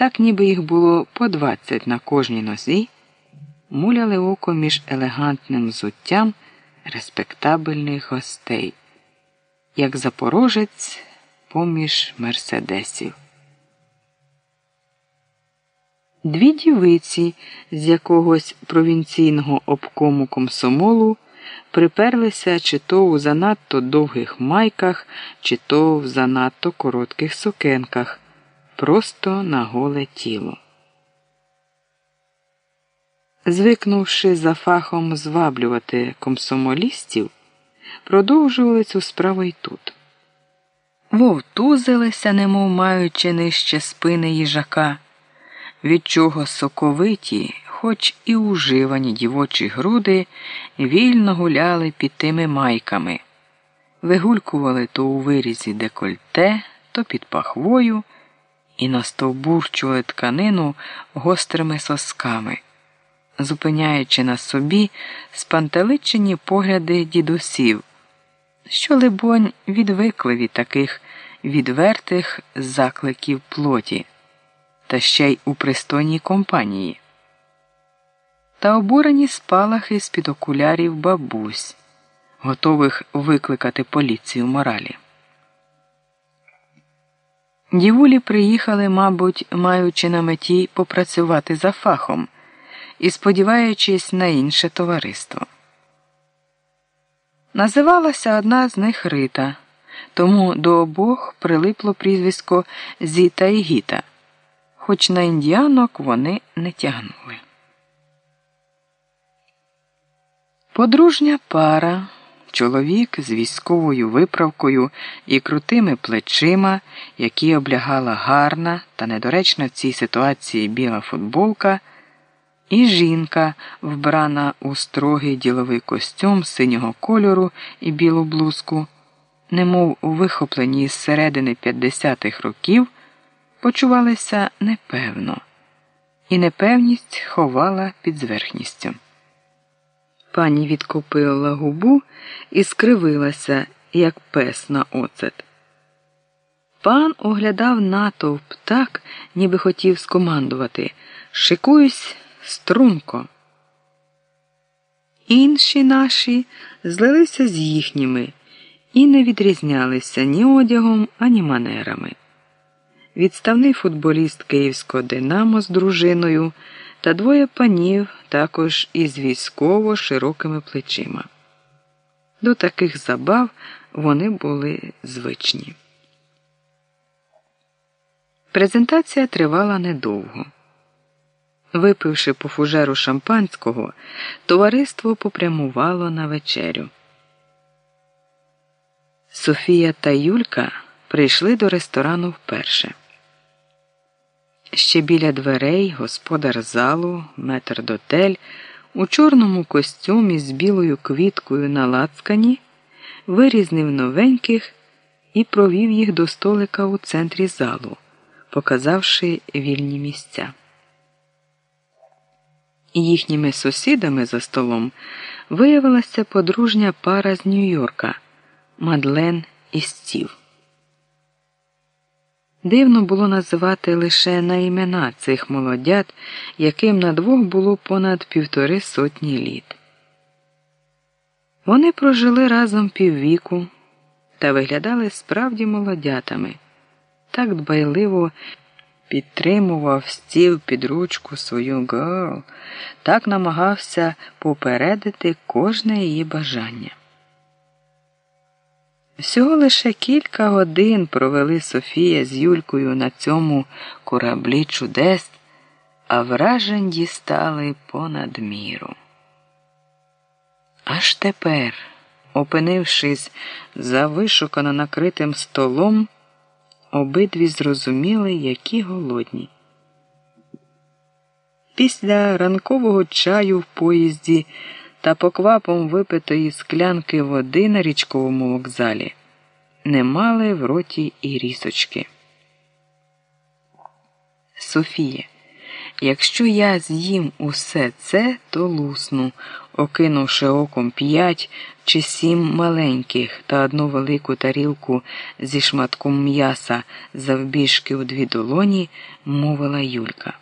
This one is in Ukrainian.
так ніби їх було по двадцять на кожній нозі, муляли око між елегантним взуттям респектабельних гостей, як запорожець поміж мерседесів. Дві дівиці з якогось провінційного обкому комсомолу приперлися чи то у занадто довгих майках, чи то в занадто коротких сукенках, просто на голе тіло. Звикнувши за фахом зваблювати комсомолістів, продовжували цю справу й тут. Вовтузилися, немов маючи нижче спини їжака, від чого соковиті, хоч і уживані дівочі груди, вільно гуляли під тими майками, вигулькували то у вирізі декольте, то під пахвою і настовбурчували тканину гострими сосками, зупиняючи на собі спантеличені погляди дідусів, що, либонь, відвикли від таких відвертих закликів плоті, та ще й у пристойній компанії. Та обурені спалахи з під окулярів бабусь, готових викликати поліцію моралі. Дівулі приїхали, мабуть, маючи на меті попрацювати за фахом і сподіваючись на інше товариство. Називалася одна з них Рита, тому до обох прилипло прізвисько Зіта і Гіта, хоч на індіанок вони не тягнули. Подружня пара. Чоловік з військовою виправкою і крутими плечима, які облягала гарна та недоречна в цій ситуації біла футболка, і жінка, вбрана у строгий діловий костюм синього кольору і білу блузку, немов вихоплені з середини 50-х років, почувалися непевно, і непевність ховала під зверхністю. Пані відкопила губу і скривилася, як пес на оцет. Пан оглядав натовп так, ніби хотів скомандувати Шикуюсь струнко. Інші наші злилися з їхніми і не відрізнялися ні одягом, ані манерами. Відставний футболіст Київського Динамо з дружиною та двоє панів також із військово широкими плечима. До таких забав вони були звичні. Презентація тривала недовго. Випивши по фужеру шампанського, товариство попрямувало на вечерю. Софія та Юлька прийшли до ресторану вперше. Ще біля дверей господар залу, метрдотель, у чорному костюмі з білою квіткою на лацкані, вирізнив новеньких і провів їх до столика у центрі залу, показавши вільні місця. Їхніми сусідами за столом виявилася подружня пара з Нью-Йорка Мадлен і Стів. Дивно було називати лише на імена цих молодят, яким на двох було понад півтори сотні літ. Вони прожили разом піввіку та виглядали справді молодятами, так дбайливо підтримував стів під ручку свою герл, так намагався попередити кожне її бажання. Всього лише кілька годин провели Софія з Юлькою на цьому кораблі чудес, а вражень дістали понад міру. Аж тепер, опинившись за вишукано накритим столом, обидві зрозуміли, які голодні. Після ранкового чаю в поїзді та поквапом випитої склянки води на річковому вокзалі не мали в роті і рісочки. Софія, Якщо я з'їм усе це, то лусну, окинувши оком п'ять чи сім маленьких та одну велику тарілку зі шматком м'яса завбіжки у дві долоні, мовила Юлька.